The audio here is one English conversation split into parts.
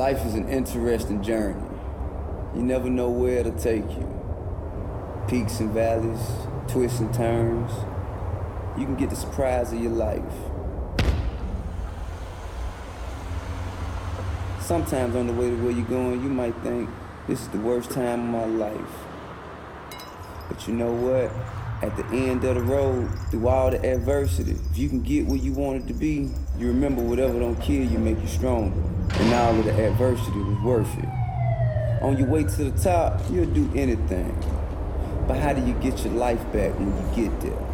Life is an interesting journey. You never know where it'll take you. Peaks and valleys, twists and turns. You can get the surprise of your life. Sometimes on the way to where you're going, you might think, this is the worst time of my life. But you know what? At the end of the road, through all the adversity, if you can get where you wanted to be, you remember whatever don't kill you make you stronger. And all of the adversity was worth it. On your way to the top, you'll do anything. But how do you get your life back when you get there?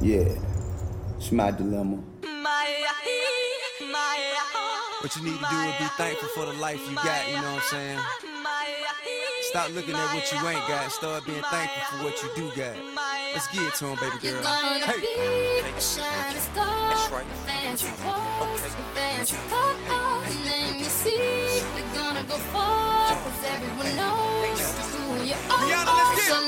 Yeah, it's my dilemma. What you need to do is be thankful for the life you got, you know what I'm saying? Stop looking at what you ain't got, start being thankful for what you do got. Let's get it to him, baby girl. Hey. That's right. Fancy clothes, fancy clothes, and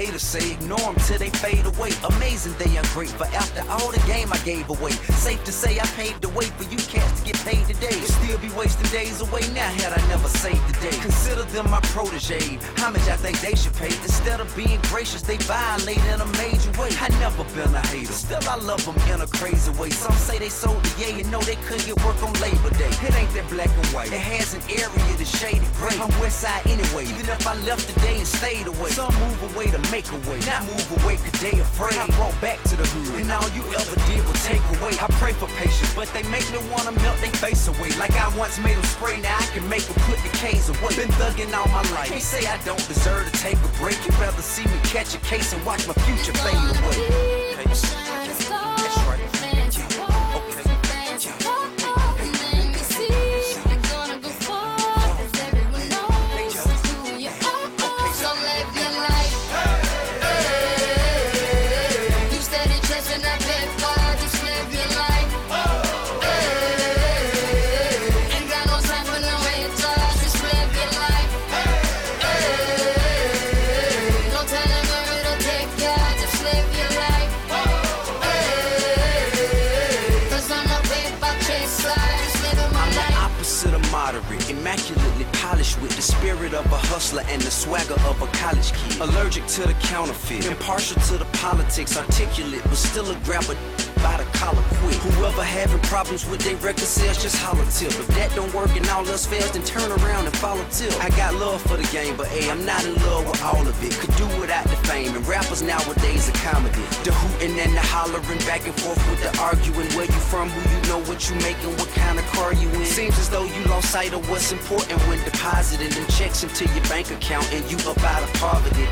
haters say, ignore them till they fade away. Amazing they ungrateful after all the game I gave away. Safe to say I paved the way for you cats to get paid today. Would Still be wasting days away now had I never saved the day. Consider them my protege. How much I think they should pay? Instead of being gracious, they violate in a major way. I never been a hater, still I love them in a crazy way. Some say they sold the yay and know they couldn't get work on Labor Day. It ain't that black and white. It has an area that's shaded gray. I'm west side anyway, even if I left today and stayed away. Some move away to make a way, not move away cause they afraid. I brought back to the hood, and all you ever did was take away. I pray for patience, but they make me wanna melt their face away. Like I once made them spray, now I can make them put the K's away. Been thugging all my life. Can't say I don't deserve to take a break. You'd rather see me catch a case and watch my future fade immaculately polished with the spirit of a hustler and the swagger of a college kid. Allergic to the counterfeit, impartial to the politics, articulate, but still a grabber the collar quick. Whoever having problems with their record sales, just holler tip. If that don't work and all else fails, then turn around and follow tip. I got love for the game, but hey, I'm not in love with all of it. Could do without the fame, and rappers nowadays are comedy. The hooting and the hollering, back and forth with the arguing. Where you from, who you know, what you making, what kind of car you in. Seems as though you lost sight of what's important when depositing them checks into your bank account and you up out of poverty.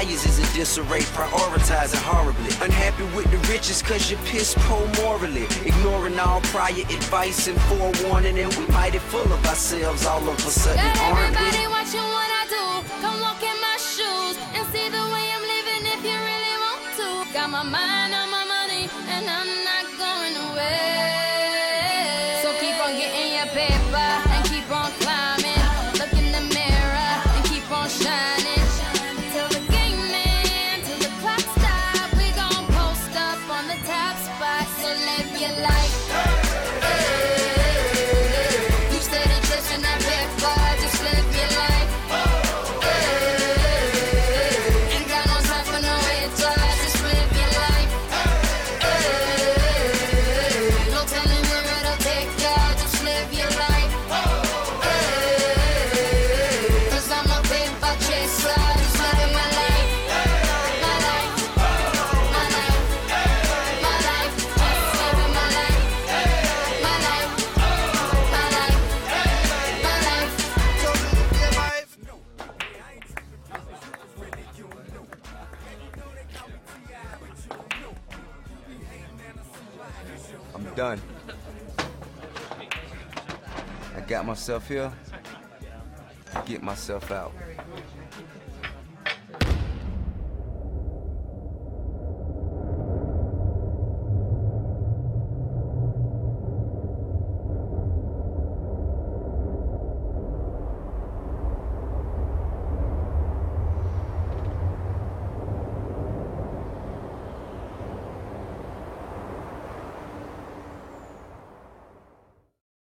Values is in disarray, prioritizing horribly. Unhappy with the riches cause you're piss poor morally. Ignoring all prior advice and forewarning, and we mighty full of ourselves all of a sudden, Got aren't everybody we? watching what I do. Come walk in my shoes and see the way I'm living if you really want to. Got my mind on my money and I'm not going away. So keep on getting your paper done. I got myself here. Get myself out.